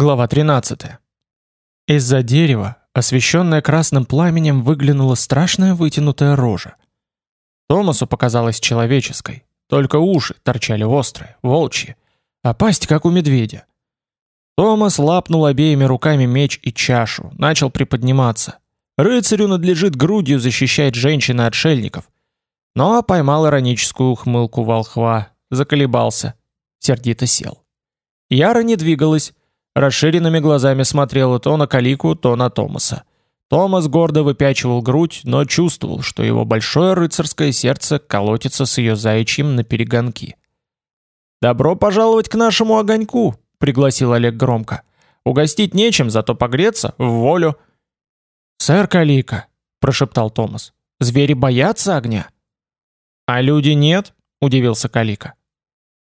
Глава 13. Из-за дерева, освещенная красным пламенем, выглянула страшная вытянутая рожа. Томасу показалась человеческой, только уши торчали острые, волчьи, а пасть как у медведя. Томас лапнул обеими руками меч и чашу, начал приподниматься. Рыцарю надлежит грудью защищать женщин и отшельников. Но поймал ироническую ухмылку волхва, заколебался, сердито сел. Яра не двигалась, расширенными глазами смотрела то на Калику, то на Томаса. Томас гордо выпячивал грудь, но чувствовал, что его большое рыцарское сердце колотится с ее заячьим на перегонки. «Добро пожаловать к нашему огоньку!» — пригласил Олег громко. «Угостить нечем, зато погреться в волю». «Сэр Калика», — прошептал Томас, — «звери боятся огня?» «А люди нет?» — удивился Калика.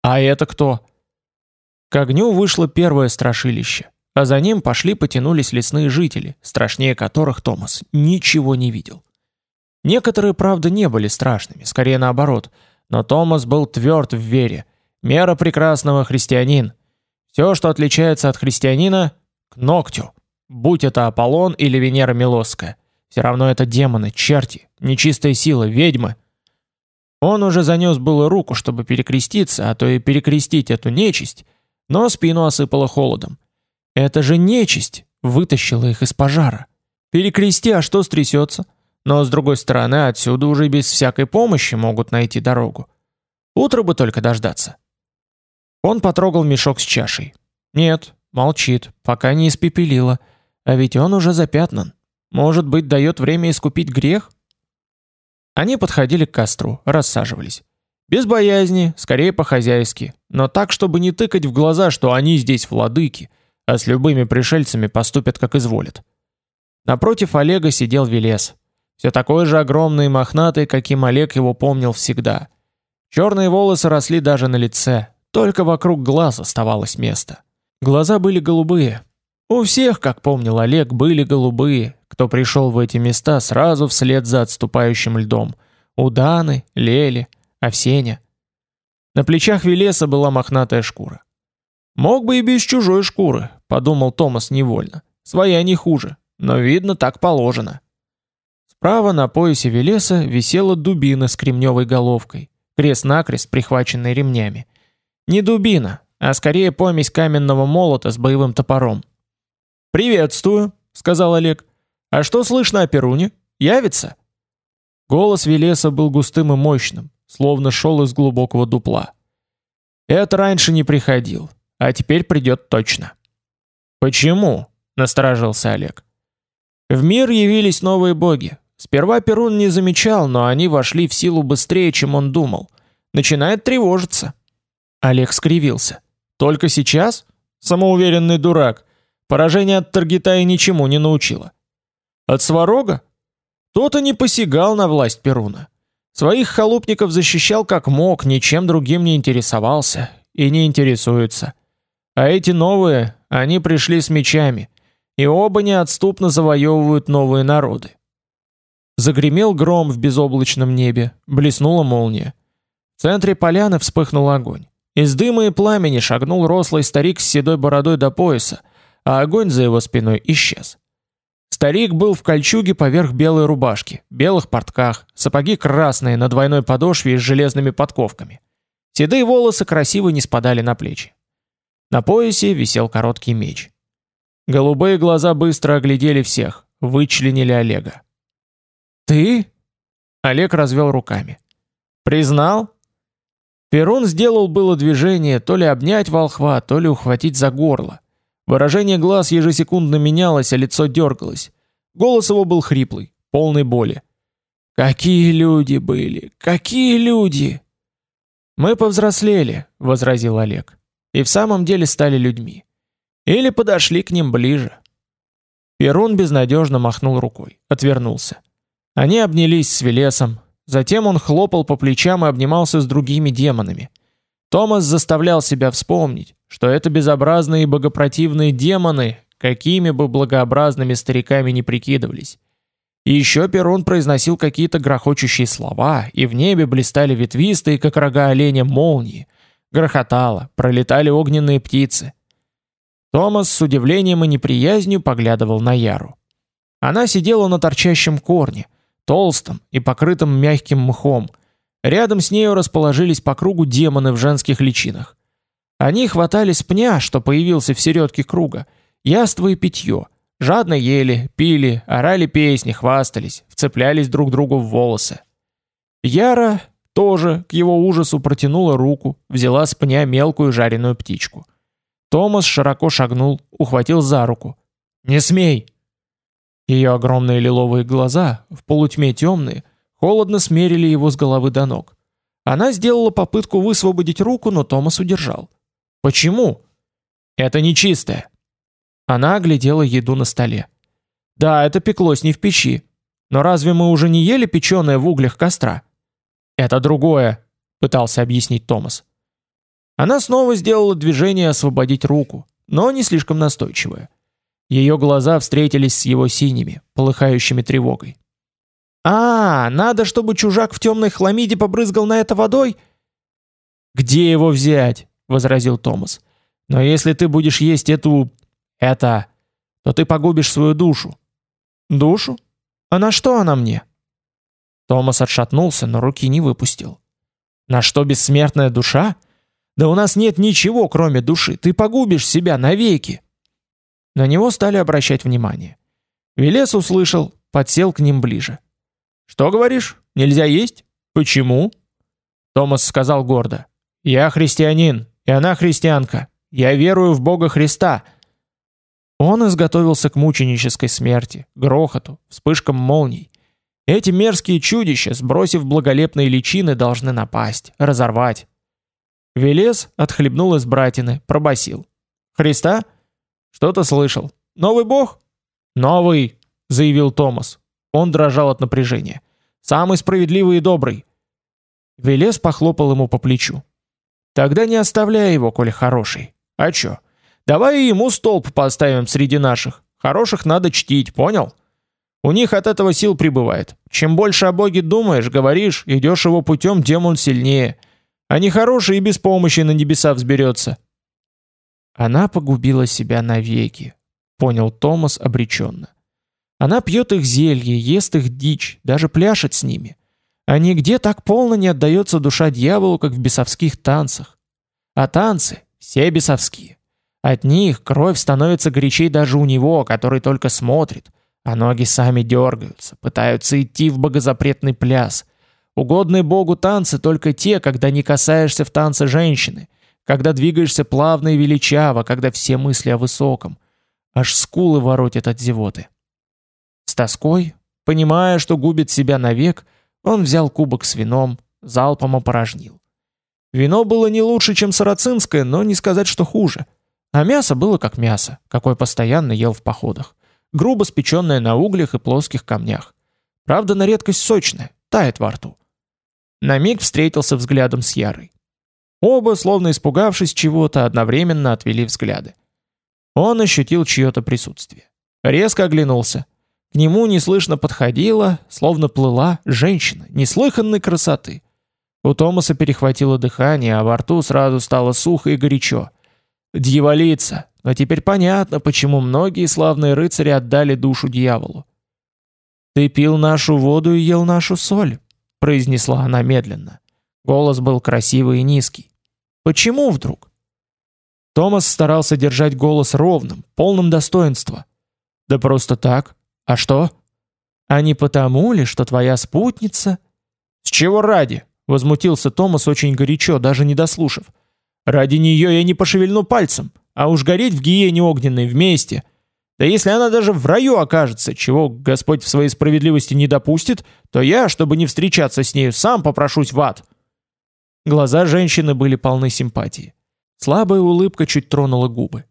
«А это кто?» К огню вышло первое страшилище, а за ним пошли потянулись лесные жители, страшнее которых Томас ничего не видел. Некоторые, правда, не были страшными, скорее наоборот, но Томас был тверд в вере. Мера прекрасного христианин. Все, что отличается от христианина, к ногтю. Будь это Аполлон или Венера Милосская. Все равно это демоны, черти, нечистая сила, ведьмы. Он уже занес было руку, чтобы перекреститься, а то и перекрестить эту нечисть, но спину осыпало холодом. Это же нечисть вытащила их из пожара. Перекрести, а что стрясется? Но с другой стороны, отсюда уже без всякой помощи могут найти дорогу. Утро бы только дождаться. Он потрогал мешок с чашей. Нет, молчит, пока не испепелило. А ведь он уже запятнан. Может быть, дает время искупить грех? Они подходили к костру, рассаживались. Без боязни, скорее по-хозяйски, но так, чтобы не тыкать в глаза, что они здесь владыки, а с любыми пришельцами поступят, как изволят. Напротив Олега сидел Велес. Все такой же огромный и мохнатый, каким Олег его помнил всегда. Черные волосы росли даже на лице, только вокруг глаз оставалось место. Глаза были голубые. У всех, как помнил Олег, были голубые, кто пришел в эти места сразу вслед за отступающим льдом. У Даны, Лели, Овсеня. На плечах Велеса была мохнатая шкура. Мог бы и без чужой шкуры, подумал Томас невольно. Своя не хуже, но видно так положено. Справа на поясе Велеса висела дубина с кремневой головкой, крест-накрест прихваченной ремнями. Не дубина, а скорее помесь каменного молота с боевым топором. «Приветствую», — сказал Олег. «А что слышно о Перуне? Явится?» Голос Велеса был густым и мощным, словно шел из глубокого дупла. Это раньше не приходил, а теперь придет точно. Почему? насторожился Олег. В мир явились новые боги. Сперва Перун не замечал, но они вошли в силу быстрее, чем он думал. Начинает тревожиться. Олег скривился. Только сейчас? Самоуверенный дурак. Поражение от Таргитая ничему не научило. От Сварога? Тот и не посягал на власть Перуна. Своих халупников защищал как мог, ничем другим не интересовался и не интересуется. А эти новые, они пришли с мечами, и оба неотступно завоевывают новые народы. Загремел гром в безоблачном небе, блеснула молния. В центре поляны вспыхнул огонь. Из дыма и пламени шагнул рослый старик с седой бородой до пояса, а огонь за его спиной исчез. Старик был в кольчуге поверх белой рубашки, белых портках, сапоги красные на двойной подошве и с железными подковками. Седые волосы красиво не спадали на плечи. На поясе висел короткий меч. Голубые глаза быстро оглядели всех, вычленили Олега. «Ты?» Олег развел руками. «Признал?» Перун сделал было движение то ли обнять волхва, то ли ухватить за горло. Выражение глаз ежесекундно менялось, а лицо дергалось. Голос его был хриплый, полный боли. «Какие люди были! Какие люди!» «Мы повзрослели», — возразил Олег. «И в самом деле стали людьми. Или подошли к ним ближе». Перун безнадежно махнул рукой, отвернулся. Они обнялись с Велесом. Затем он хлопал по плечам и обнимался с другими демонами. Томас заставлял себя вспомнить, что это безобразные и богопротивные демоны, какими бы благообразными стариками не прикидывались. И еще Перун произносил какие-то грохочущие слова, и в небе блистали ветвистые, как рога оленя, молнии. Грохотало, пролетали огненные птицы. Томас с удивлением и неприязнью поглядывал на Яру. Она сидела на торчащем корне, толстом и покрытом мягким мхом. Рядом с нею расположились по кругу демоны в женских личинах. Они хватали с пня, что появился в середке круга, яство и питье, жадно ели, пили, орали песни, хвастались, вцеплялись друг другу в волосы. Яра тоже, к его ужасу, протянула руку, взяла с пня мелкую жареную птичку. Томас широко шагнул, ухватил за руку. «Не смей!» Ее огромные лиловые глаза, в полутьме темные, холодно смерили его с головы до ног. Она сделала попытку высвободить руку, но Томас удержал. «Почему?» «Это нечистое». Она оглядела еду на столе. «Да, это пеклось не в печи. Но разве мы уже не ели печеное в углях костра?» «Это другое», — пытался объяснить Томас. Она снова сделала движение освободить руку, но не слишком настойчивое. Ее глаза встретились с его синими, полыхающими тревогой. «А, надо, чтобы чужак в темной хламиде побрызгал на это водой?» «Где его взять?» — возразил Томас. «Но если ты будешь есть эту... это... то ты погубишь свою душу». «Душу? А на что она мне?» Томас отшатнулся, но руки не выпустил. «На что бессмертная душа? Да у нас нет ничего, кроме души. Ты погубишь себя навеки!» На него стали обращать внимание. Велес услышал, подсел к ним ближе. «Что говоришь? Нельзя есть? Почему?» Томас сказал гордо. «Я христианин, и она христианка. Я верую в Бога Христа». Он изготовился к мученической смерти, грохоту, вспышкам молний. Эти мерзкие чудища, сбросив благолепные личины, должны напасть, разорвать. Велес отхлебнул из братины, пробасил. «Христа? Что-то слышал. Новый бог? Новый, заявил Томас. Он дрожал от напряжения. Самый справедливый и добрый. Велес похлопал ему по плечу. Тогда не оставляй его, коли хороший. А чё? Давай ему столб поставим среди наших. Хороших надо чтить, понял? У них от этого сил прибывает. Чем больше о Боге думаешь, говоришь, идешь его путем, тем он сильнее. А нехороший и без помощи на небеса взберется. Она погубила себя навеки, понял Томас обреченно. Она пьет их зелье, ест их дичь, даже пляшет с ними. А нигде так полно не отдается душа дьяволу, как в бесовских танцах. А танцы все бесовские. От них кровь становится горячей даже у него, который только смотрит, а ноги сами дергаются, пытаются идти в богозапретный пляс. Угодные Богу танцы только те, когда не касаешься в танце женщины — когда двигаешься плавно и величаво, когда все мысли о высоком. Аж скулы воротят от зевоты. С тоской, понимая, что губит себя навек, он взял кубок с вином, залпом опорожнил. Вино было не лучше, чем сарацинское, но не сказать, что хуже. А мясо было как мясо, какое постоянно ел в походах. Грубо спеченное на углях и плоских камнях. Правда, на редкость сочное, тает во рту. На миг встретился взглядом с Ярой. Оба, словно испугавшись чего-то, одновременно отвели взгляды. Он ощутил чье-то присутствие. Резко оглянулся. К нему неслышно подходила, словно плыла, женщина неслыханной красоты. У Томаса перехватило дыхание, а во рту сразу стало сухо и горячо. Дьяволица, но теперь понятно, почему многие славные рыцари отдали душу дьяволу. «Ты пил нашу воду и ел нашу соль», — произнесла она медленно. Голос был красивый и низкий. Почему вдруг? Томас старался держать голос ровным, полным достоинства. Да просто так. А что? А не потому ли, что твоя спутница... С чего ради? Возмутился Томас очень горячо, даже не дослушав. Ради нее я не пошевельну пальцем, а уж гореть в гиене огненной вместе. Да если она даже в раю окажется, чего Господь в своей справедливости не допустит, то я, чтобы не встречаться с нею, сам попрошусь в ад. Глаза женщины были полны симпатии. Слабая улыбка чуть тронула губы.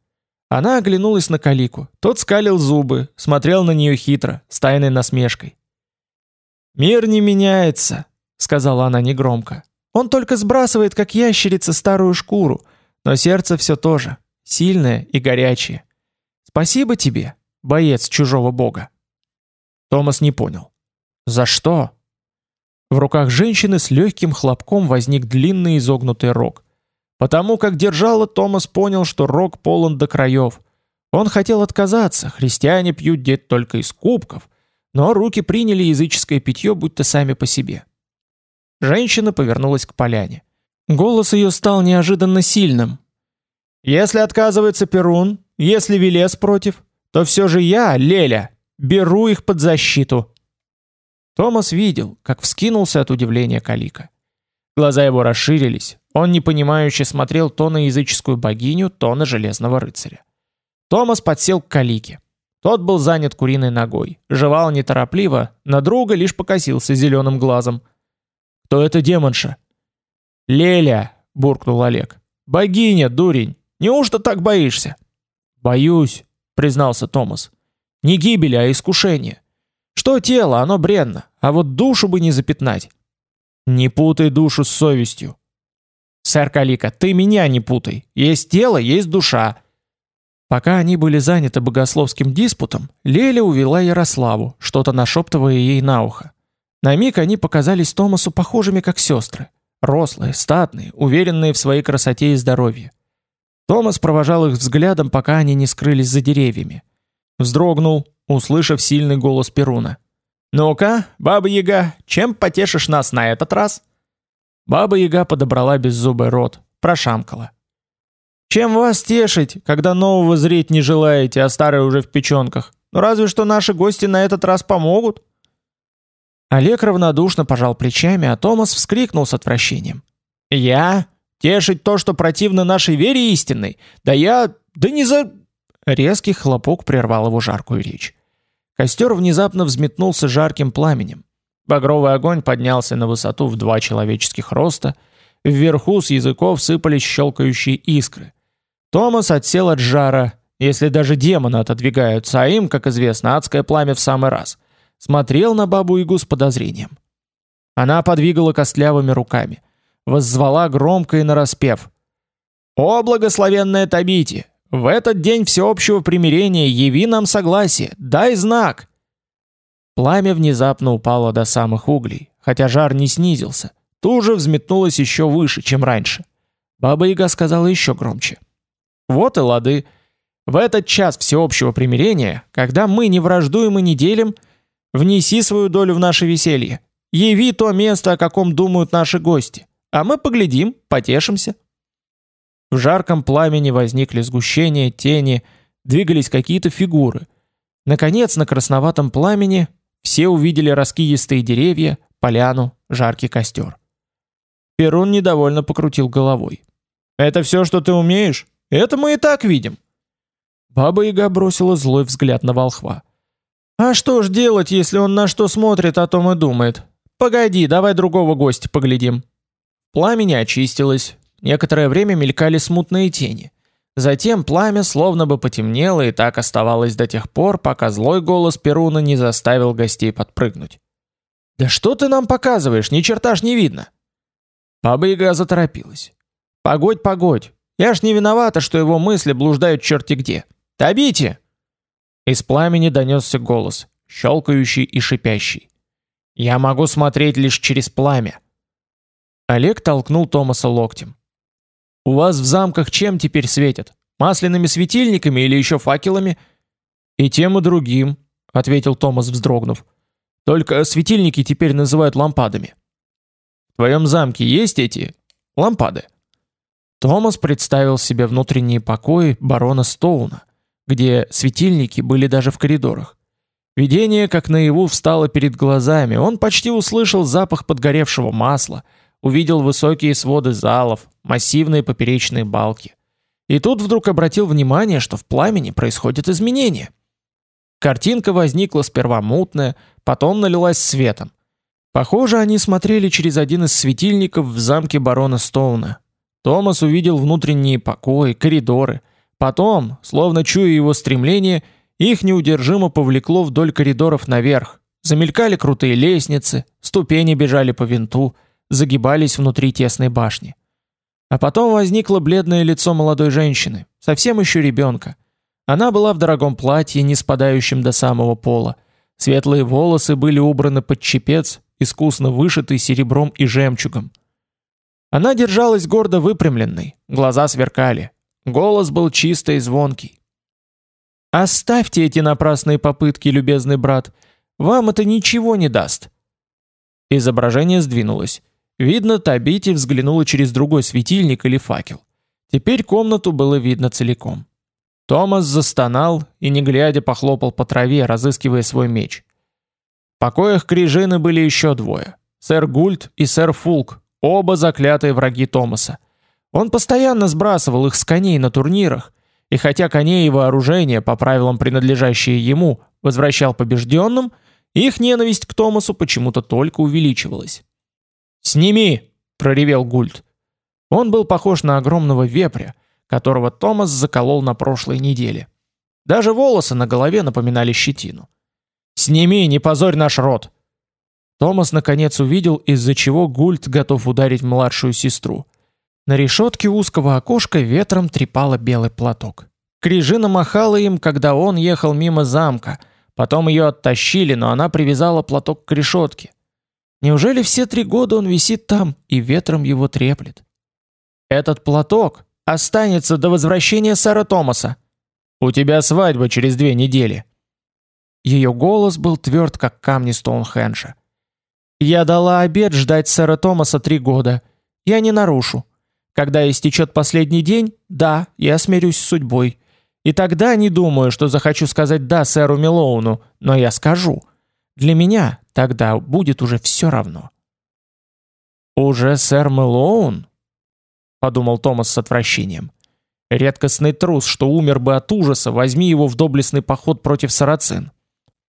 Она оглянулась на Калику. Тот скалил зубы, смотрел на нее хитро, с тайной насмешкой. «Мир не меняется», — сказала она негромко. «Он только сбрасывает, как ящерица, старую шкуру, но сердце все то же, сильное и горячее. Спасибо тебе, боец чужого бога». Томас не понял. «За что?» В руках женщины с легким хлопком возник длинный изогнутый рог. Потому как держала, Томас понял, что рог полон до краев. Он хотел отказаться, христиане пьют дед только из кубков, но руки приняли языческое питье будто сами по себе. Женщина повернулась к поляне. Голос ее стал неожиданно сильным. «Если отказывается Перун, если Велес против, то все же я, Леля, беру их под защиту». Томас видел, как вскинулся от удивления Калика. Глаза его расширились, он непонимающе смотрел то на языческую богиню, то на железного рыцаря. Томас подсел к Калике. Тот был занят куриной ногой, жевал неторопливо, на друга лишь покосился зеленым глазом. «Кто это демонша?» «Леля!» — буркнул Олег. «Богиня, дурень! Неужто так боишься?» «Боюсь», — признался Томас. «Не гибели, а искушение. Что тело, оно бренно, а вот душу бы не запятнать». «Не путай душу с совестью». «Сэр Калика, ты меня не путай. Есть тело, есть душа». Пока они были заняты богословским диспутом, Леля увела Ярославу, что-то нашептывая ей на ухо. На миг они показались Томасу похожими как сестры. Рослые, статные, уверенные в своей красоте и здоровье. Томас провожал их взглядом, пока они не скрылись за деревьями. Вздрогнул, услышав сильный голос Перуна. «Ну-ка, Баба-Яга, чем потешишь нас на этот раз?» Баба-Яга подобрала беззубый рот, прошамкала. «Чем вас тешить, когда нового зреть не желаете, а старое уже в печенках? Ну разве что наши гости на этот раз помогут?» Олег равнодушно пожал плечами, а Томас вскрикнул с отвращением. «Я? Тешить то, что противно нашей вере истинной? Да я... Да не за...» Резкий хлопок прервал его жаркую речь. Костер внезапно взметнулся жарким пламенем. Багровый огонь поднялся на высоту в два человеческих роста. Вверху с языков сыпались щелкающие искры. Томас отсел от жара, если даже демоны отодвигаются, а им, как известно, адское пламя в самый раз — смотрел на бабу-ягу с подозрением. Она подвигала костлявыми руками, воззвала громко и нараспев. «О, благословенная Табити! В этот день всеобщего примирения яви нам согласие, дай знак!» Пламя внезапно упало до самых углей, хотя жар не снизился, тут же взметнулось еще выше, чем раньше. Баба-яга сказала еще громче. «Вот и лады. В этот час всеобщего примирения, когда мы не враждуем и не делим, — Внеси свою долю в наше веселье. Яви то место, о каком думают наши гости. А мы поглядим, потешимся. В жарком пламени возникли сгущения, тени, двигались какие-то фигуры. Наконец, на красноватом пламени все увидели раскидистые деревья, поляну, жаркий костер. Перун недовольно покрутил головой. «Это все, что ты умеешь? Это мы и так видим». Баба-яга бросила злой взгляд на волхва. А что ж делать, если он на что смотрит, о том и думает? Погоди, давай другого гостя поглядим. Пламя не очистилось. Некоторое время мелькали смутные тени. Затем пламя словно бы потемнело и так оставалось до тех пор, пока злой голос Перуна не заставил гостей подпрыгнуть. «Да что ты нам показываешь? Ни черта ж не видно!» Баба-яга заторопилась. «Погодь, погодь! Я ж не виновата, что его мысли блуждают черти где! Табите!» Из пламени донесся голос, щелкающий и шипящий. «Я могу смотреть лишь через пламя». Олег толкнул Томаса локтем. «У вас в замках чем теперь светят? Масляными светильниками или еще факелами?» «И тем, и другим», — ответил Томас, вздрогнув. «Только светильники теперь называют лампадами». «В твоем замке есть эти... лампады?» Томас представил себе внутренние покои барона Стоуна, где светильники были даже в коридорах. Видение, как наяву, встало перед глазами. Он почти услышал запах подгоревшего масла, увидел высокие своды залов, массивные поперечные балки. И тут вдруг обратил внимание, что в пламени происходят изменения. Картинка возникла сперва мутная, потом налилась светом. Похоже, они смотрели через один из светильников в замке барона Стоуна. Томас увидел внутренние покои, коридоры, Потом, словно чуя его стремление, их неудержимо повлекло вдоль коридоров наверх. Замелькали крутые лестницы, ступени бежали по винту, загибались внутри тесной башни. А потом возникло бледное лицо молодой женщины, совсем еще ребенка. Она была в дорогом платье, не спадающем до самого пола. Светлые волосы были убраны под чепец, искусно вышитый серебром и жемчугом. Она держалась гордо выпрямленной, глаза сверкали, Голос был чистый и звонкий. Оставьте эти напрасные попытки, любезный брат. Вам это ничего не даст. Изображение сдвинулось. Видно, Табити взглянула через другой светильник или факел. Теперь комнату было видно целиком. Томас застонал и, не глядя, похлопал по траве, разыскивая свой меч. В покоях Крижины были еще двое. Сэр Гульт и сэр Фулк, оба заклятые враги Томаса. Он постоянно сбрасывал их с коней на турнирах, и хотя коней и вооружение, по правилам принадлежащие ему, возвращал побежденным, их ненависть к Томасу почему-то только увеличивалась. «Сними!» — проревел Гульт. Он был похож на огромного вепря, которого Томас заколол на прошлой неделе. Даже волосы на голове напоминали щетину. «Сними, не позорь наш род!» Томас наконец увидел, из-за чего Гульт готов ударить младшую сестру. На решетке узкого окошка ветром трепало белый платок. Крижина махала им, когда он ехал мимо замка. Потом ее оттащили, но она привязала платок к решетке. Неужели все три года он висит там и ветром его треплет? Этот платок останется до возвращения сэра Томаса. У тебя свадьба через две недели. Ее голос был тверд, как камни Стоунхенджа. Я дала обет ждать сэра Томаса три года. Я не нарушу. Когда истечет последний день, да, я смирюсь с судьбой. И тогда не думаю, что захочу сказать «да» сэру Милоуну, но я скажу. Для меня тогда будет уже все равно. «Уже сэр Милоун?» подумал Томас с отвращением. Редкостный трус, что умер бы от ужаса, возьми его в доблестный поход против сарацин.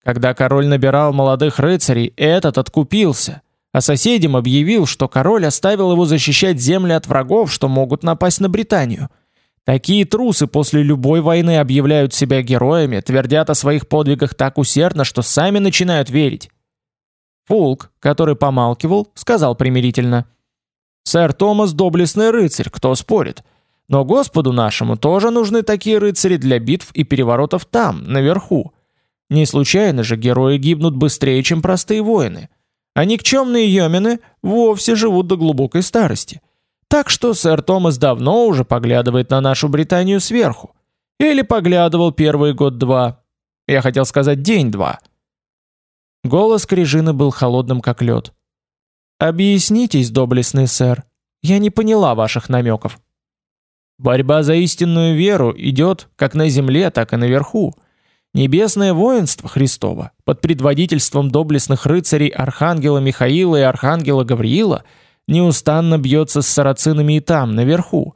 Когда король набирал молодых рыцарей, этот откупился, а соседям объявил, что король оставил его защищать земли от врагов, что могут напасть на Британию. Такие трусы после любой войны объявляют себя героями, твердят о своих подвигах так усердно, что сами начинают верить. Фулк, который помалкивал, сказал примирительно – Сэр Томас доблестный рыцарь, кто спорит? Но Господу нашему тоже нужны такие рыцари для битв и переворотов там, наверху. Не случайно же герои гибнут быстрее, чем простые воины. А никчемные йомены вовсе живут до глубокой старости. Так что сэр Томас давно уже поглядывает на нашу Британию сверху. Или поглядывал первый год-два. Я хотел сказать день-два. Голос Крижины был холодным, как лед. Объяснитесь, доблестный сэр. Я не поняла ваших намеков. Борьба за истинную веру идет как на земле, так и наверху. Небесное воинство Христово под предводительством доблестных рыцарей архангела Михаила и архангела Гавриила неустанно бьется с сарацинами и там, наверху.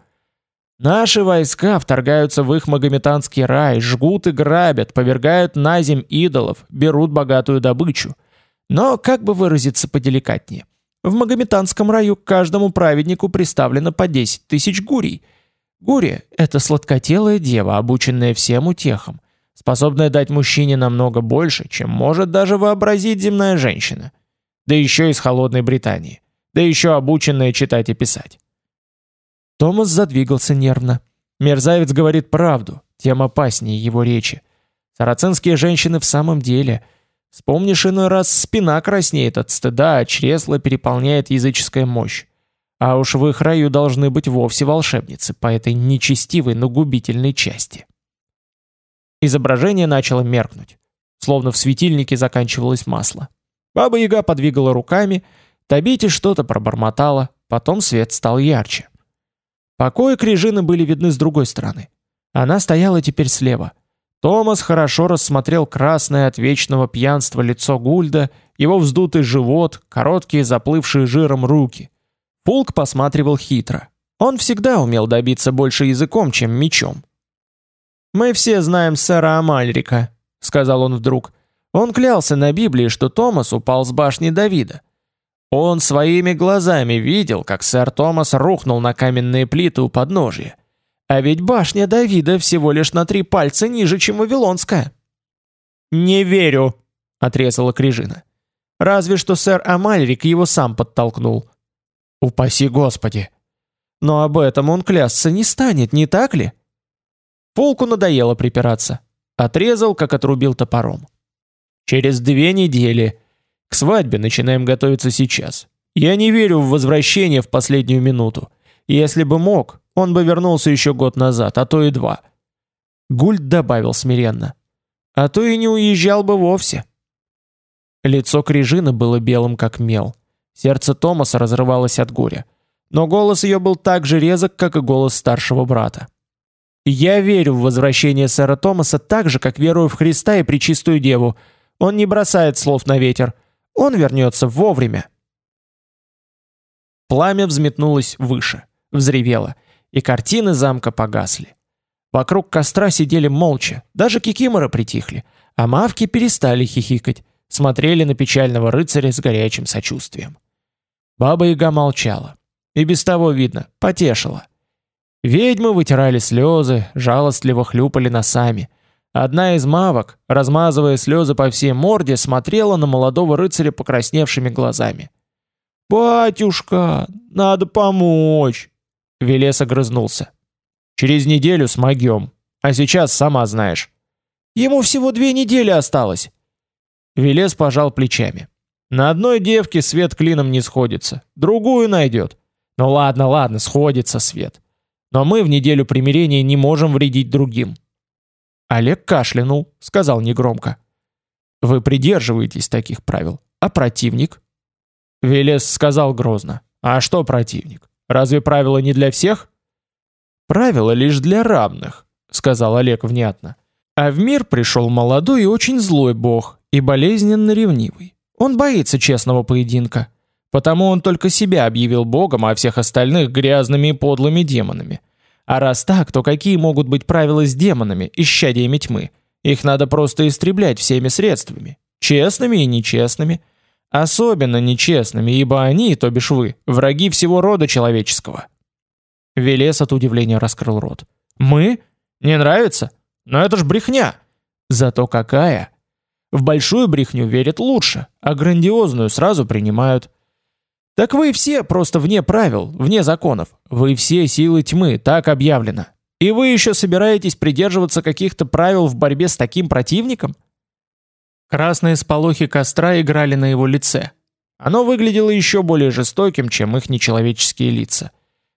Наши войска вторгаются в их магометанский рай, жгут и грабят, повергают на земь идолов, берут богатую добычу. Но как бы выразиться поделикатнее – в Магометанском раю каждому праведнику приставлено по 10 тысяч гурий. Гурия – это сладкотелая дева, обученная всем утехам, способная дать мужчине намного больше, чем может даже вообразить земная женщина. Да еще из холодной Британии. Да еще обученная читать и писать. Томас задвигался нервно. Мерзавец говорит правду, тем опаснее его речи. Сарацинские женщины в самом деле – Вспомнишь иной раз, спина краснеет от стыда, а чресло переполняет языческая мощь. А уж в их раю должны быть вовсе волшебницы по этой нечестивой, но губительной части. Изображение начало меркнуть, словно в светильнике заканчивалось масло. Баба-яга подвигала руками, Табити что-то пробормотала, потом свет стал ярче. Покои Крижины были видны с другой стороны. Она стояла теперь слева — Томас хорошо рассмотрел красное от вечного пьянства лицо Гульда, его вздутый живот, короткие заплывшие жиром руки. Пулк посматривал хитро. Он всегда умел добиться больше языком, чем мечом. «Мы все знаем сэра Амальрика», — сказал он вдруг. Он клялся на Библии, что Томас упал с башни Давида. Он своими глазами видел, как сэр Томас рухнул на каменные плиты у подножия. А ведь башня Давида всего лишь на три пальца ниже, чем Вавилонская. «Не верю», — отрезала Крижина. «Разве что сэр Амальрик его сам подтолкнул». «Упаси Господи!» «Но об этом он клясться не станет, не так ли?» Полку надоело припираться. Отрезал, как отрубил топором. «Через две недели. К свадьбе начинаем готовиться сейчас. Я не верю в возвращение в последнюю минуту. Если бы мог, он бы вернулся еще год назад, а то и два. Гульд добавил смиренно. а то и не уезжал бы вовсе. Лицо Крижины было белым как мел. Сердце Томаса разрывалось от горя. Но голос ее был так же резок, как и голос старшего брата. «Я верю в возвращение сэра Томаса так же, как верую в Христа и Пречистую Деву. Он не бросает слов на ветер. Он вернется вовремя». Пламя взметнулось выше, взревело, и картины замка погасли. Вокруг костра сидели молча, даже кикиморы притихли, а мавки перестали хихикать смотрели на печального рыцаря с горячим сочувствием. Баба-яга молчала. И без того видно, потешила. Ведьмы вытирали слезы, жалостливо хлюпали носами. Одна из мавок, размазывая слезы по всей морде, смотрела на молодого рыцаря покрасневшими глазами. «Батюшка, надо помочь!» Велес огрызнулся. «Через неделю смогем, а сейчас сама знаешь». «Ему всего две недели осталось!» Велес пожал плечами. На одной девке свет клином не сходится, другую найдет. Ну ладно, ладно, сходится свет. Но мы в неделю примирения не можем вредить другим. Олег кашлянул, сказал негромко. Вы придерживаетесь таких правил. А противник? Велес сказал грозно. А что противник? Разве правила не для всех? Правила лишь для равных, сказал Олег внятно. А в мир пришел молодой и очень злой бог, и болезненно ревнивый. Он боится честного поединка. Потому он только себя объявил богом, а всех остальных грязными и подлыми демонами. А раз так, то какие могут быть правила с демонами, исчадиями тьмы? Их надо просто истреблять всеми средствами. Честными и нечестными. Особенно нечестными, ибо они, то бишь вы, враги всего рода человеческого. Велес от удивления раскрыл рот. «Мы? Не нравится? Но это ж брехня!» «Зато какая!» В большую брехню верят лучше, а грандиозную сразу принимают. Так вы все просто вне правил, вне законов. Вы все силы тьмы, так объявлено. И вы еще собираетесь придерживаться каких-то правил в борьбе с таким противником? Красные сполохи костра играли на его лице. Оно выглядело еще более жестоким, чем их нечеловеческие лица.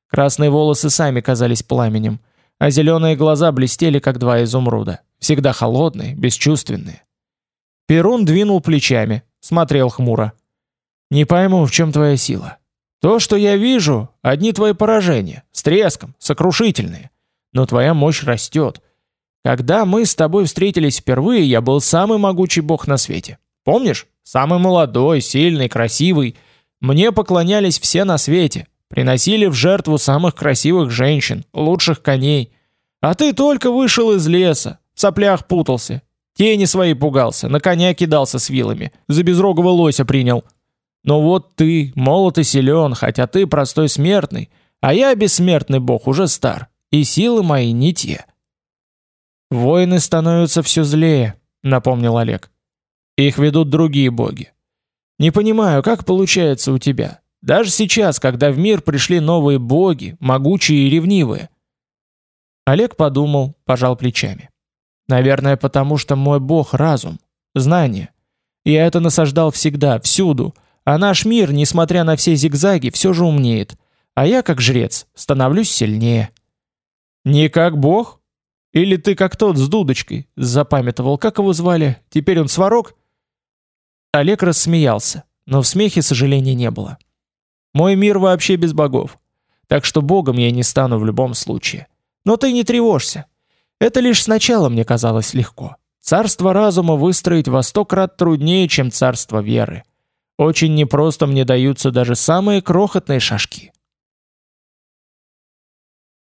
Красные волосы сами казались пламенем, а зеленые глаза блестели, как два изумруда, всегда холодные, бесчувственные. Перун двинул плечами, смотрел хмуро. «Не пойму, в чем твоя сила. То, что я вижу, одни твои поражения, с треском, сокрушительные. Но твоя мощь растет. Когда мы с тобой встретились впервые, я был самый могучий бог на свете. Помнишь? Самый молодой, сильный, красивый. Мне поклонялись все на свете, приносили в жертву самых красивых женщин, лучших коней. А ты только вышел из леса, в соплях путался, Тени свои пугался, на коня кидался с вилами, за безрогого лося принял. Но вот ты, молод и силен, хотя ты простой смертный, а я бессмертный бог, уже стар, и силы мои не те. Воины становятся все злее, напомнил Олег. Их ведут другие боги. Не понимаю, как получается у тебя. Даже сейчас, когда в мир пришли новые боги, могучие и ревнивые. Олег подумал, пожал плечами. Наверное, потому что мой бог — разум, знание. Я это насаждал всегда, всюду, а наш мир, несмотря на все зигзаги, все же умнеет. А я, как жрец, становлюсь сильнее. Не как бог? Или ты как тот с дудочкой, запамятовал, как его звали, теперь он сварог? Олег рассмеялся, но в смехе сожаления не было. Мой мир вообще без богов, так что богом я не стану в любом случае. Но ты не тревожься, это лишь сначала мне казалось легко. Царство разума выстроить во сто крат труднее, чем царство веры. Очень непросто мне даются даже самые крохотные шажки.